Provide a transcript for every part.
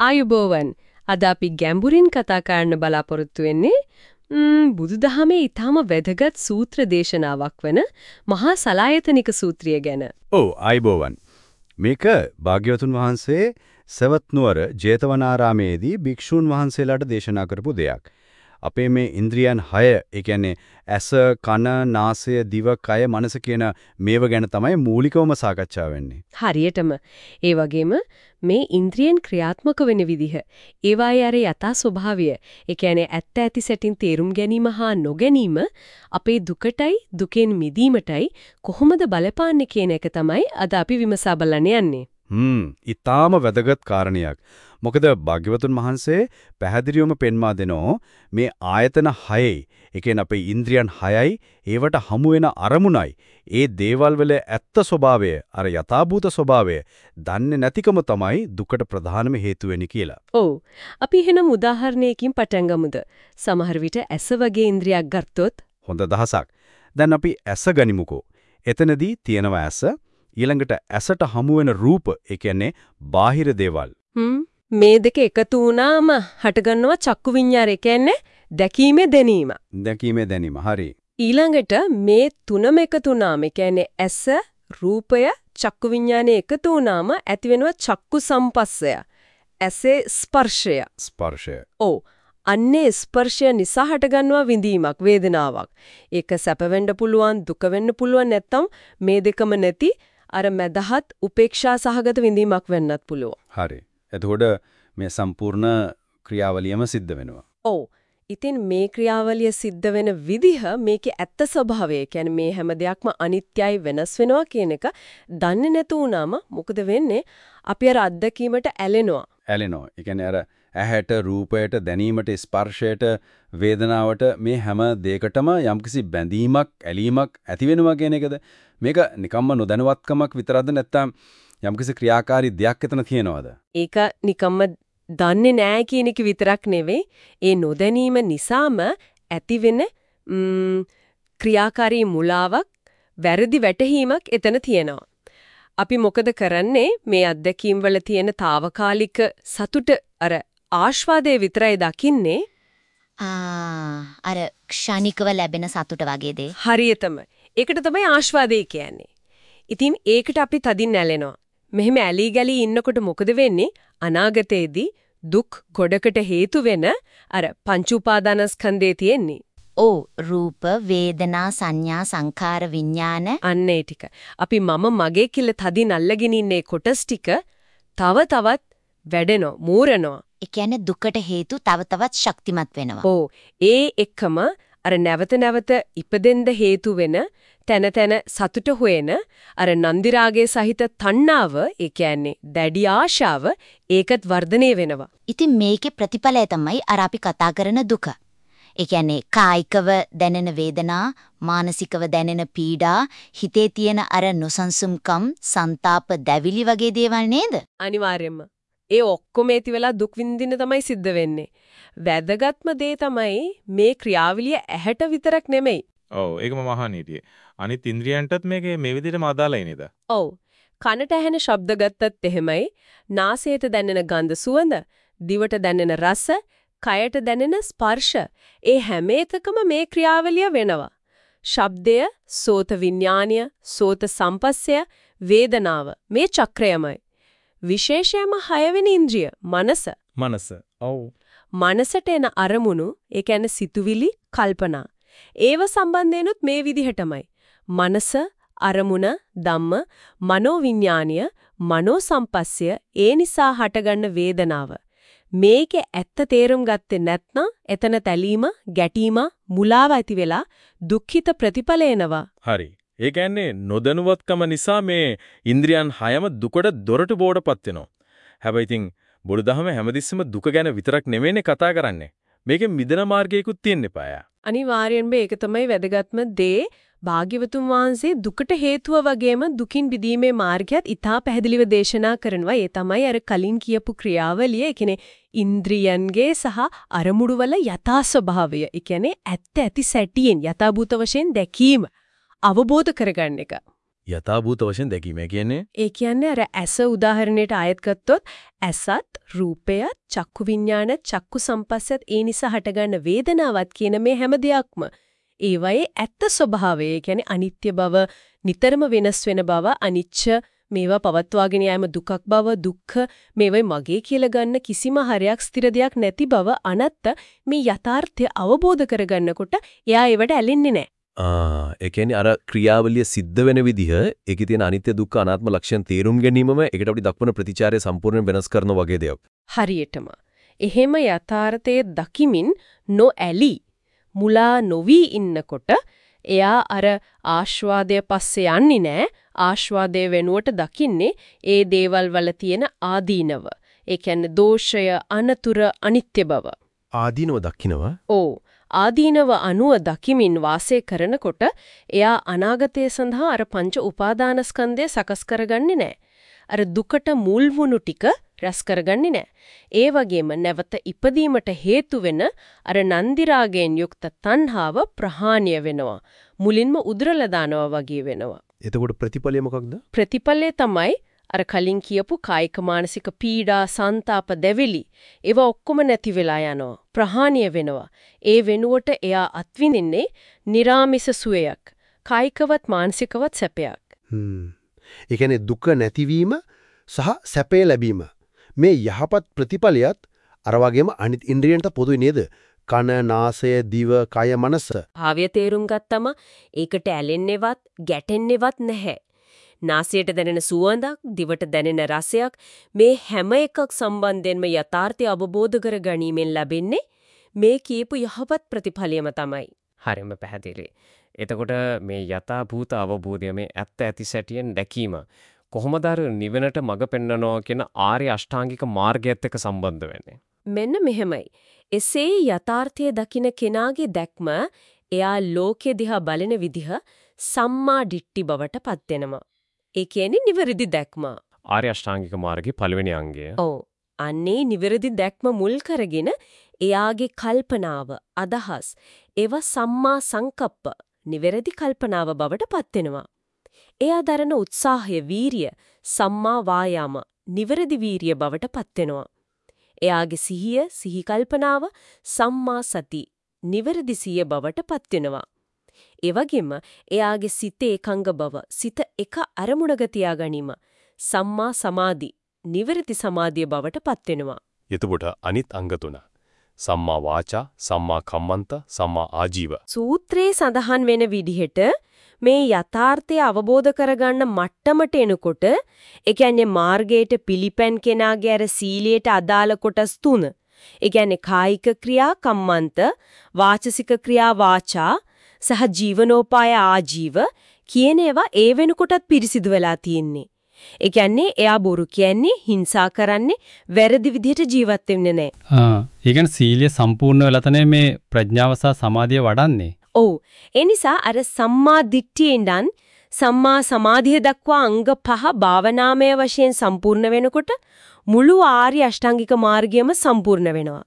ආයුබෝවන් අද අපි ගැඹුරින් කතා කරන්න බලාපොරොත්තු වෙන්නේ බුදුදහමේ ඊටාම වැදගත් සූත්‍ර දේශනාවක් වන මහා සලායතනික සූත්‍රය ගැන. ඔව් ආයුබෝවන්. මේක භාග්‍යවතුන් වහන්සේ සවැත් නුවර ජේතවනාරාමේදී භික්ෂූන් වහන්සේලාට දේශනා කරපු දෙයක්. අපේ මේ ඉන්ද්‍රියන් 6 ඒ කියන්නේ ඇස කන නාසය දිව කය මනස කියන මේව ගැන තමයි මූලිකවම සාකච්ඡා වෙන්නේ. හරියටම. ඒ වගේම මේ ඉන්ද්‍රියන් ක්‍රියාත්මක වෙන විදිහ, ඒවායේ අර යථා ස්වභාවය, ඒ කියන්නේ ඇත්ත ඇති සැටින් තේරුම් ගැනීම හා නොගැනීම අපේ දුකටයි දුකෙන් මිදීමටයි කොහොමද බලපාන්නේ කියන එක තමයි අද අපි විමසා බලන්න යන්නේ. හ්ම්, ඊටාම වැදගත් කාරණයක්. මොකද භාග්‍යවතුන් වහන්සේ පැහැදිලිවම පෙන්වා දෙනෝ මේ ආයතන 6යි ඒ කියන්නේ අපේ ඉන්ද්‍රියන් 6යි ඒවට හමු වෙන අරමුණයි ඒ දේවල් වල ඇත්ත ස්වභාවය අර යථාභූත ස්වභාවය දන්නේ නැතිකම තමයි දුකට ප්‍රධානම හේතු වෙන්නේ කියලා. ඔව්. අපි එහෙනම් උදාහරණයකින් පටන් ගමුද? සමහර විට ඇස වගේ ඉන්ද්‍රියක් ගත්තොත් හොඳ දහසක්. දැන් අපි ඇස ගනිමුකෝ. එතනදී තියෙනවා ඇස ඊළඟට ඇසට හමු වෙන රූප ඒ කියන්නේ බාහිර දේවල්. මේ දෙක එකතු වුණාම හටගන්නවා චක්කු විඤ්ඤාණය කියන්නේ දැකීමේ දැනීම. දැකීමේ දැනීම. හරි. ඊළඟට මේ තුනම එකතු වුණාම කියන්නේ ඇස, රූපය, චක්කු විඤ්ඤාණය එකතු වුණාම ඇති වෙනවා චක්කු සම්පස්සය. ඇසේ ස්පර්ශය. ස්පර්ශය. ඔව්. අන්නේ ස්පර්ශය නිසා හටගන්නවා විඳීමක් වේදනාවක්. ඒක සැප වෙන්න පුළුවන් දුක වෙන්න පුළුවන් නැත්තම් මේ දෙකම නැති අර මදහත් උපේක්ෂා සහගත විඳීමක් වෙන්නත් පුළුවන්. හරි. එතකොට මේ සම්පූර්ණ ක්‍රියාවලියම සිද්ධ වෙනවා. ඔව්. ඉතින් මේ ක්‍රියාවලිය සිද්ධ වෙන විදිහ මේකේ ඇත්ත ස්වභාවය කියන්නේ මේ හැම දෙයක්ම අනිත්‍යයි වෙනස් වෙනවා කියන එක දන්නේ නැතු වුනාම මොකද වෙන්නේ? අපි අර අත්දැකීමට ඇලෙනවා. ඇලෙනවා. ඒ කියන්නේ අර ඇහැට රූපයට දැනීමට ස්පර්ශයට වේදනාවට මේ හැම දෙයකටම යම්කිසි බැඳීමක් ඇලීමක් ඇති වෙනවා කියන එකද මේක නිකම්ම නොදැනුවත්කමක් විතරද නැත්නම් යම්කිසි ක්‍රියාකාරී දෙයක් එතන තියෙනවද? ඒක නිකම්ම දන්නේ නැහැ කියන එක විතරක් නෙවෙයි ඒ නොදැනීම නිසාම ඇතිවෙන ක්‍රියාකාරී මුලාවක් වැරදි වැටහීමක් එතන තියෙනවා. අපි මොකද කරන්නේ මේ අත්දැකීම් වල තියෙන తాවකාලික සතුට අර ආස්වාදයේ විතරයි දකින්නේ ආ අර ක්ෂණිකව ලැබෙන සතුට වගේ දේ. හරියටම. ඒකට තමයි ආස්වාදේ කියන්නේ. ඉතින් ඒකට අපි තදින් නැලෙනවා. මෙහෙම ඇලී ගලී ඉන්නකොට මොකද වෙන්නේ? අනාගතයේදී දුක් ගොඩකට හේතු වෙන අර පංච උපාදානස්කන්ධේ තියෙන්නේ. ඕ රූප වේදනා සංඥා සංකාර විඥාන අන්න ඒ ටික. අපි මම මගේ කියලා තදින් අල්ලගෙන ඉන්නේ කොටස් ටික තව තවත් වැඩෙනවා, මූරනවා. ඒ කියන්නේ දුකට හේතු තව තවත් ශක්තිමත් වෙනවා. ඕ ඒ එක්කම අර නැවත නැවත ඉපදෙන්න හේතු වෙන තන තන සතුට හොයන අර නන්දිරාගයේ සහිත තණ්හාව ඒ කියන්නේ දැඩි ආශාව ඒකත් වර්ධනය වෙනවා. ඉතින් මේකේ ප්‍රතිඵලය තමයි අර අපි කතා කරන දුක. ඒ කියන්නේ කායිකව දැනෙන වේදනා, මානසිකව දැනෙන පීඩා, හිතේ තියෙන අර නොසන්සුම්කම්, ਸੰతాප දැවිලි වගේ දේවල් නේද? අනිවාර්යයෙන්ම. ඒ ඔක්කොම ඇති වෙලා දුක් විඳින්න තමයි සිද්ධ වෙන්නේ. වැදගත්ම දේ තමයි මේ ක්‍රියාවලිය ඇහැට විතරක් නෙමෙයි. ඔව් ඒක මම අහන්නේ. අනිත් ඉන්ද්‍රියන්ටත් මේකේ මේ විදිහටම අදාළයි නේද? ඔව්. කනට ඇහෙන ශබ්ද ගත්තත් එහෙමයි. නාසයට දැනෙන ගඳ සුවඳ, දිවට දැනෙන රස, කයට දැනෙන ස්පර්ශ. ඒ හැම එකකම මේ ක්‍රියාවලිය වෙනවා. ශබ්දය, සෝත විඥානය, සෝත සම්පස්සය, වේදනාව මේ චක්‍රයමයි. විශේෂයෙන්ම හයවෙනි ඉන්ද්‍රිය මනස. මනස. ඔව්. මනසට එන අරමුණු, ඒ කියන්නේ සිතුවිලි, කල්පනා ඒව සම්බන්ධයෙන්ුත් මේ විදිහටමයි. මනස, අරමුණ, ධම්ම, මනෝවිඤ්ඤාණය, මනෝ සම්පස්සය ඒ නිසා හටගන්න වේදනාව. මේකේ ඇත්ත තේරුම් ගත්තේ නැත්නම් එතන තැලීම, ගැටීම, මුලාව ඇති වෙලා දුක්ඛිත ප්‍රතිඵල එනවා. හරි. ඒ කියන්නේ නොදැනුවත්කම නිසා මේ ඉන්ද්‍රියන් හයම දුකට දොරටු බෝඩපත් වෙනවා. හැබැයි ඉතින් බුදුදහම හැමතිස්සෙම දුක ගැන විතරක් නෙමෙයිනේ කතා කරන්නේ. මේකෙන් මිදෙන මාර්ගයකුත් තියෙන්න එපාය. අනිවාර්යෙන්ම ඒක තමයි වැදගත්ම දේ. භාග්‍යවතුන් වහන්සේ දුකට හේතුව වගේම දුකින් මිදීමේ මාර්ගයත් ඊටා පැහැදිලිව දේශනා කරනවා. ඒ තමයි අර කලින් කියපු ක්‍රියාවලිය. ඒ කියන්නේ ඉන්ද්‍රියන්ගේ සහ අරමුණු වල යථා ස්වභාවය. ඒ කියන්නේ ඇත්ත ඇති සැටියෙන් යථාභූත වශයෙන් දැකීම අවබෝධ කරගන්න එක. යථාභූත වශයෙන් දැකීම. කියන්නේ ඒ කියන්නේ අර ඇස උදාහරණයට ආයත් ගත්තොත් ඇසත් රූපයත් චක්කු විඥාන චක්කු සම්පස්සත් ඒ නිසා හටගන්න වේදනාවත් කියන මේ හැම දෙයක්ම ඒවයේ ඇත්ත ස්වභාවය කියන්නේ අනිත්‍ය බව නිතරම වෙනස් වෙන බව අනිච්ච මේවා පවත්වාගෙන යාම දුකක් බව දුක්ඛ මේවයි මගේ කියලා ගන්න කිසිම හරයක් ස්ථිර දෙයක් නැති බව අනත්ත මේ යථාර්ථය අවබෝධ කරගන්නකොට එයා ඒවට ඇලෙන්නේ නැහැ. ආ ඒ කියන්නේ අර ක්‍රියාවලිය සිද්ධ වෙන විදිහ ඒකේ තියෙන අනිත්‍ය දුක්ඛ අනාත්ම ලක්ෂණ තේරුම් ගැනීමම ඒකට අපි දක්වන ප්‍රතිචාරය සම්පූර්ණයෙන් වෙනස් කරන වගේ දෙයක්. හරියටම. එහෙම යථාර්ථයේ දකිමින් නොඇලි මුලා නොවි ඉන්නකොට එයා අර ආස්වාදය පස්සේ යන්නේ නැහැ. ආස්වාදයේ වෙනුවට දකින්නේ ඒ දේවල් වල තියෙන ආදීනව. ඒ කියන්නේ දෝෂය, අනතුර, අනිත්‍ය බව. ආදීනව දකින්නවා. ඕ ආදීනව අනුව දකිමින් වාසය කරනකොට එයා අනාගතය සඳහා අර පංච උපාදානස්කන්ධය සකස් කරගන්නේ නැහැ. අර දුකට මුල් වුණු ටික රැස් කරගන්නේ නැහැ. ඒ වගේම නැවත ඉපදීමට හේතු වෙන අර නන්දිරාගයෙන් යුක්ත තණ්හාව ප්‍රහාණය වෙනවා. මුලින්ම උදුරලා දානවා වගේ වෙනවා. එතකොට ප්‍රතිඵලය මොකක්ද? ප්‍රතිඵලය තමයි අර කලින් කියපු කායික මානසික පීඩා, සන්තාප දෙවිලි ඒව ඔක්කොම නැති වෙලා යනවා. ප්‍රහාණය වෙනවා. ඒ වෙනුවට එයා අත්විඳින්නේ निराமிස සුවයක්. කායිකවත් මානසිකවත් සැපයක්. හ්ම්. ඒ කියන්නේ දුක නැතිවීම සහ සැපේ ලැබීම. මේ යහපත් ප්‍රතිඵලයත් අර වගේම අනිත් ඉන්ද්‍රියන්ට පොදුයි නේද? කන, නාසය, දිව, කය, මනස. භාවය තේරුම් ගත්තම ඒකට ඇලෙන්නේවත්, ගැටෙන්නේවත් නැහැ. නාසයට දැනෙන සුවඳක්, දිවට දැනෙන රසයක් මේ හැම එකක් සම්බන්ධයෙන්ම යථාර්ථය අවබෝධ කර ගැනීමෙන් ලැබෙන්නේ මේ කියපු යහපත් ප්‍රතිඵලයම තමයි. හරිම පැහැදිලි. එතකොට මේ යථා භූත අවබෝධය මේ ඇත්ත ඇති සැටියෙන් දැකීම කොහොමද අර නිවනට මඟ පෙන්වනවා කියන ආර්ය අෂ්ටාංගික මාර්ගයත් එක්ක සම්බන්ධ වෙන්නේ? මෙන්න මෙහෙමයි. එසේ යථාර්ථය දකින කෙනාගේ දැක්ම එයා ලෝකෙ දිහා බලන විදිහ සම්මා දිට්ටි බවට පත් වෙනවා. ඒ කියන්නේ නිවැරදි දැක්ම. ආර්ය අෂ්ටාංගික මාර්ගයේ පළවෙනි අංගය. ඔව්. අන්නේ නිවැරදි දැක්ම මුල් කරගෙන එයාගේ කල්පනාව, අදහස්, ඒවා සම්මා සංකප්ප, නිවැරදි කල්පනාව බවට පත් වෙනවා. එයා දරන උත්සාහය, වීරිය, සම්මා වායාම, නිවැරදි වීරිය බවට පත් වෙනවා. එයාගේ සිහිය, සිහි කල්පනාව, සම්මා සති, නිවැරදි සිය බවට පත් වෙනවා. ඒ වගේම එයාගේ සිතේ එකඟ බව, සිත එක අරමුණක තියාගැනීම, සම්මා සමාධි, නිවැරදි සමාධිය බවට පත් වෙනවා. එතකොට අනිත් අංග තුන. සම්මා වාචා, සම්මා කම්මන්ත, සම්මා ආජීව. සූත්‍රයේ සඳහන් වෙන විදිහට මේ යථාර්ථය අවබෝධ කරගන්න මට්ටමට එනකොට ඒ කියන්නේ මාර්ගයට පිළිපැන් කෙනාගේ අර සීලයට අදාළ කොටස් තුන. ඒ කියන්නේ කායික ක්‍රියා කම්මන්ත, වාචසික ක්‍රියා වාචා සහ ජීවනෝපාය ආජීව කියන ඒවා ඒ වෙනකොටත් පිරිසිදු වෙලා තියෙන්නේ. ඒ කියන්නේ එයා බොරු කියන්නේ හිංසා කරන්නේ වැරදි විදිහට ජීවත් වෙන්නේ නැහැ. ආ ඒ කියන්නේ සීලය සම්පූර්ණ වෙලා තමයි මේ ප්‍රඥාව සහ සමාධිය වඩන්නේ. ඔව්. ඒ නිසා අර සම්මා දිට්ඨියෙන් සම්මා සමාධිය දක්වා අංග පහ භාවනාමය වශයෙන් සම්පූර්ණ වෙනකොට මුළු ආර්ය අෂ්ටාංගික මාර්ගයම සම්පූර්ණ වෙනවා.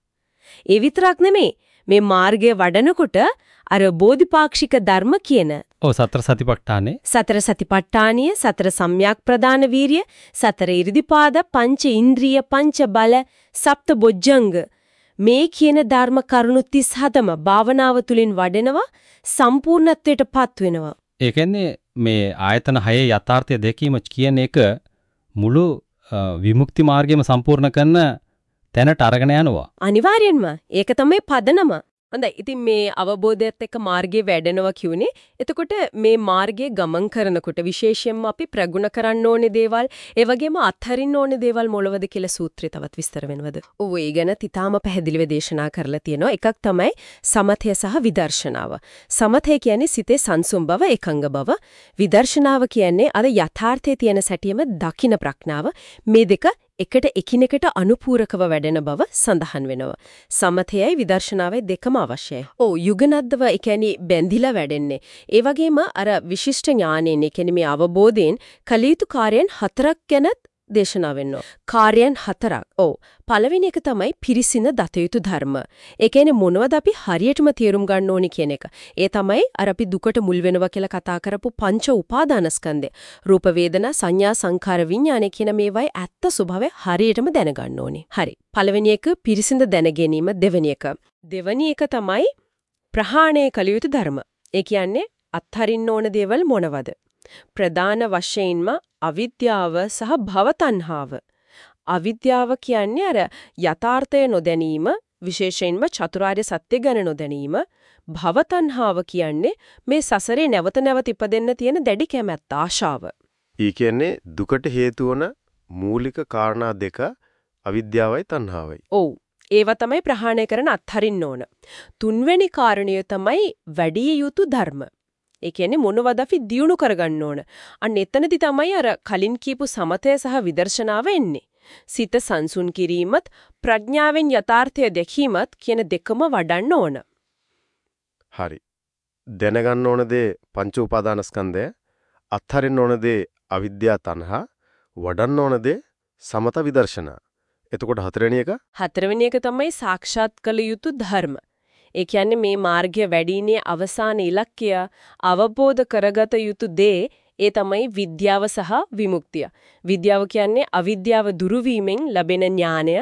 ඒ විතරක් නෙමෙයි මේ මාර්ගය වඩනකොට අර බෝධිපාක්ෂික ධර්ම කියන ඔව් සතර සතිපට්ඨානේ. සතර සතිපට්ඨානිය සතර සම්‍යක් ප්‍රදාන වීරිය සතර ඉරිදිපාද පංච ඉන්ද්‍රිය පංච බල සප්ත බොජ්ජංග. මේ කියන ධර්ම කරුණු 37ම භාවනාව තුලින් වඩනවා සම්පූර්ණත්වයටපත් වෙනවා. ඒ කියන්නේ මේ ආයතන හයේ යථාර්ථය දැකීම කියන එක මුළු විමුක්ති මාර්ගයම සම්පූර්ණ කරන තැනට අරගෙන යනවා. අනිවාර්යෙන්ම. ඒක තමයි පදනම හොඳයි. ඉතින් මේ අවබෝධයත් එක්ක මාර්ගයේ වැඩෙනවා කියුනේ. එතකොට මේ මාර්ගයේ ගමන් කරනකොට විශේෂයෙන්ම අපි ප්‍රගුණ කරන්න ඕනේ දේවල්, ඒ වගේම අත්හරින්න ඕනේ දේවල් මොළවද කියලා සූත්‍රය තවත් විස්තර වෙනවද? ඔව් ඒ ගැන තිතාම පැහැදිලිව දේශනා කරලා තියෙනවා. එකක් තමයි සමථය සහ විදර්ශනාව. සමථය කියන්නේ සිතේ සංසුම් බව, එකඟ බව. විදර්ශනාව කියන්නේ අර යථාර්ථයේ තියෙන සැටියම දකින ප්‍රඥාව. මේ දෙක එකට එකිනෙකට අනුපූරකව වැඩෙන බව සඳහන් වෙනවා. සමතයයි විදර්ශනාවයි දෙකම අවශ්‍යයි. ඔව් යුගනද්දව ඒ කියන්නේ බැඳිලා වැඩෙන්නේ. ඒ වගේම අර විශිෂ්ට ඥානෙන් ඒ කියන්නේ මේ අවබෝධයෙන් කලීතු කාර්යයන් හතරක් ගැනත් දේශනා වෙන්න ඕන. කාර්යයන් හතරක්. ඔව්. පළවෙනි එක තමයි පිරිසින දත යුතු ධර්ම. ඒ කියන්නේ මොනවද අපි හරියටම තේරුම් ගන්න ඕනි කියන එක. ඒ තමයි අර අපි දුකට මුල් වෙනවා කියලා කතා කරපු පංච උපාදානස්කන්ධය. රූප වේදනා සංඥා සංඛාර විඥාන කියන මේවායි ඇත්ත ස්වභාවය හරියටම දැනගන්න ඕනි. හරි. පළවෙනි එක පිරිසිඳ දැන ගැනීම දෙවෙනි එක. දෙවෙනි එක තමයි ප්‍රහාණය කළ යුතු ධර්ම. ඒ කියන්නේ අත්හරින්න ඕන දේවල් මොනවද? ප්‍රධාන වශයෙන්ම අවිද්‍යාව සහ භවතණ්හාව. අවිද්‍යාව කියන්නේ අර යථාර්ථය නොදැනීම, විශේෂයෙන්ම චතුරාර්ය සත්‍ය ගැන නොදැනීම. භවතණ්හාව කියන්නේ මේ සසරේ නැවත නැවත ඉපදෙන්න තියෙන දැඩි කැමැත්ත ආශාව. ඊ කියන්නේ දුකට හේතු මූලික කාරණා දෙක අවිද්‍යාවයි තණ්හාවයි. ඔව්. ඒවා තමයි ප්‍රහාණය කරන අත්හරින්න ඕන. තුන්වෙනි කාරණය තමයි වැඩි යුතු ධර්ම. ඒ කියන්නේ මොනවද අපි දියුණු කරගන්න ඕන. අන්න එතනදි තමයි අර කලින් කියපු සමතය සහ විදර්ශනාව එන්නේ. සිත සංසුන් කිරීමත් ප්‍රඥාවෙන් යථාර්ථය දැකීමත් කියන දෙකම වඩන්න ඕන. හරි. දැනගන්න ඕන දේ පංච උපාදානස්කන්ධය, අත්හරින්න ඕන දේ අවිද්‍යා තණ්හා, වඩන්න ඕන දේ සමත විදර්ශනා. එතකොට හතරවෙනි එක හතරවෙනි එක තමයි සාක්ෂාත් කළ යුතු ධර්ම. ඒ කියන්නේ මේ මාර්ගය වැඩිීනේ අවසාන ඉලක්කය අවබෝධ කරගත යුතු දේ ඒ තමයි විද්‍යාව සහ විමුක්තිය. විද්‍යාව කියන්නේ අවිද්‍යාව දුරු ලැබෙන ඥානය.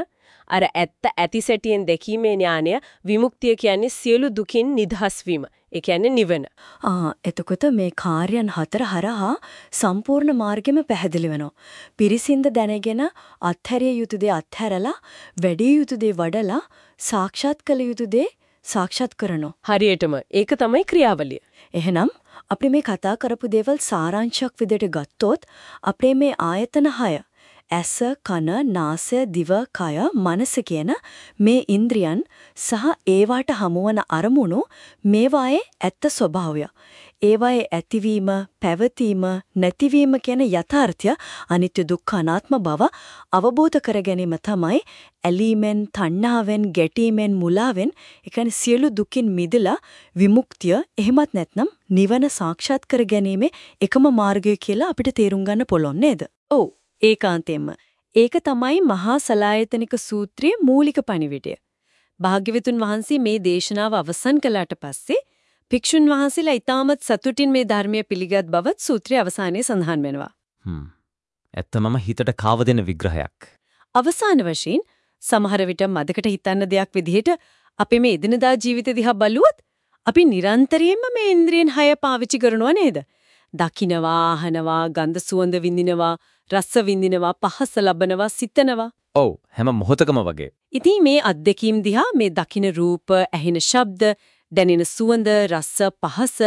අර ඇත්ත ඇති සැටියෙන් දැකීමේ ඥානය. විමුක්තිය කියන්නේ සියලු දුකින් නිදහස් වීම. ඒ කියන්නේ නිවන. ආ එතකොට මේ කාර්යයන් හතර හරහා සම්පූර්ණ මාර්ගෙම පැහැදිලි වෙනවා. පිරිසින්ද දැනගෙන අත්හැරිය යුතු දේ අත්හැරලා වැඩි යුතු දේ වඩලා සාක්ෂාත් කළ යුතු දේ සාක්ෂාත් කරනවා. හරියටම ඒක තමයි ක්‍රියාවලිය. එහෙනම් අපි මේ කතා කරපු දේවල් සාරාංශයක් විදිහට ගත්තොත් අපේ මේ ආයතන 6 ඇස කන නාසය දිව කය මනස කියන මේ ඉන්ද්‍රියන් සහ ඒවාට හමුවන අරමුණු මේවායේ ඇත්ත ස්වභාවය ඒවායේ ඇතිවීම පැවතීම නැතිවීම කියන යථාර්ථය අනිත්‍ය දුක්ඛ අනාත්ම බව අවබෝධ කර ගැනීම තමයි ඇලීමෙන් තණ්හාවෙන් ගැටීමෙන් මුලාවෙන් ඒ සියලු දුකින් මිදලා විමුක්තිය එහෙමත් නැත්නම් නිවන සාක්ෂාත් කර ගැනීමේ එකම මාර්ගය කියලා අපිට තේරුම් ගන්න පුළුවන් නේද? ඔව් ඒකාන්තයෙන්ම. ඒක තමයි මහා සලායතනික සූත්‍රයේ මූලික පණිවිඩය. භාග්‍යවතුන් වහන්සේ මේ දේශනාව අවසන් කළාට පස්සේ භික්ෂුන් වහන්සේලා ඊටමත් සතුටින් මේ ධර්මය පිළිගත් බවත් සූත්‍රයේ අවසානයේ සඳහන් වෙනවා. හ්ම්. ඇත්තමම හිතට කාව දෙන විග්‍රහයක්. අවසාන වශයෙන් සමහර විට මදකට හිතන්න දෙයක් විදිහට අපි මේ එදිනදා ජීවිත දිහා බලුවොත් අපි නිරන්තරයෙන්ම මේ ඉන්ද්‍රියන් හය පාවිච්චි කරනවා නේද? දකින්නවා, අහනවා, ගන්ධ සුවඳ විඳිනවා, රස විඳිනවා, පහස ලබනවා, සිතනවා. ඔව් හැම මොහොතකම වගේ. ඉතින් මේ අත්දැකීම් දිහා මේ දකින්න රූප, ඇහෙන ශබ්ද, දැනෙන සුවඳ, රස, පහස,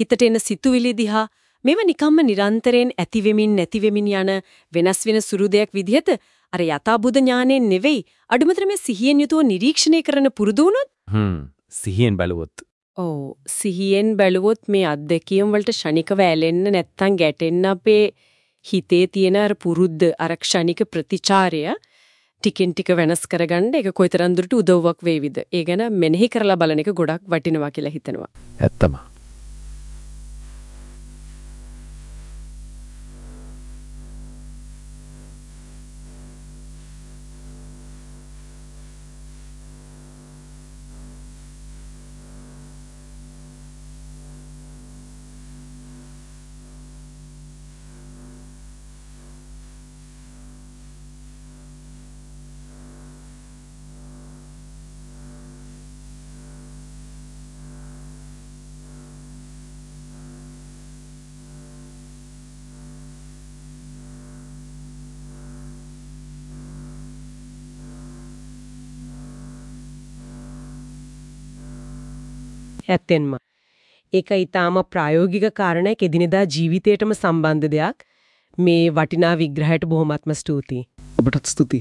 හිතට එන සිතුවිලි දිහා මේව නිකම්ම නිරන්තරයෙන් ඇති වෙමින් නැති වෙමින් යන වෙනස් වෙන සුළු දෙයක් විදිහට අර යථාබුද ඥාණයෙන් නෙවෙයි අඩුමතර මේ සිහියෙන් යුතුව නිරීක්ෂණය කරන පුරුදු වුණොත් හ්ම් සිහියෙන් බැලුවොත් ඔව් සිහියෙන් බැලුවොත් මේ අත්දැකීම් වලට ෂණිකව ඇලෙන්න නැත්තම් ගැටෙන්න අපේ හිතේ තියෙන අර පුරුද්ද අර ක්ෂණික ප්‍රතිචාරය ටිකෙන් ටික වෙනස් කරගන්න ඒක කොයිතරම් දුරට උදව්වක් වේවිද? ඒ ගැන මෙනෙහි කරලා බලන එක ගොඩක් වටිනවා කියලා හිතෙනවා. ඇත්තම. ඇත්තෙන්ම. ඒක ඊටාම ප්‍රායෝගික කාරණයක් එදිනෙදා ජීවිතයටම සම්බන්ධ දෙයක්. මේ වටිනා විග්‍රහයට බොහොමත්ම ස්තුතියි. ඔබටත් ස්තුතියි.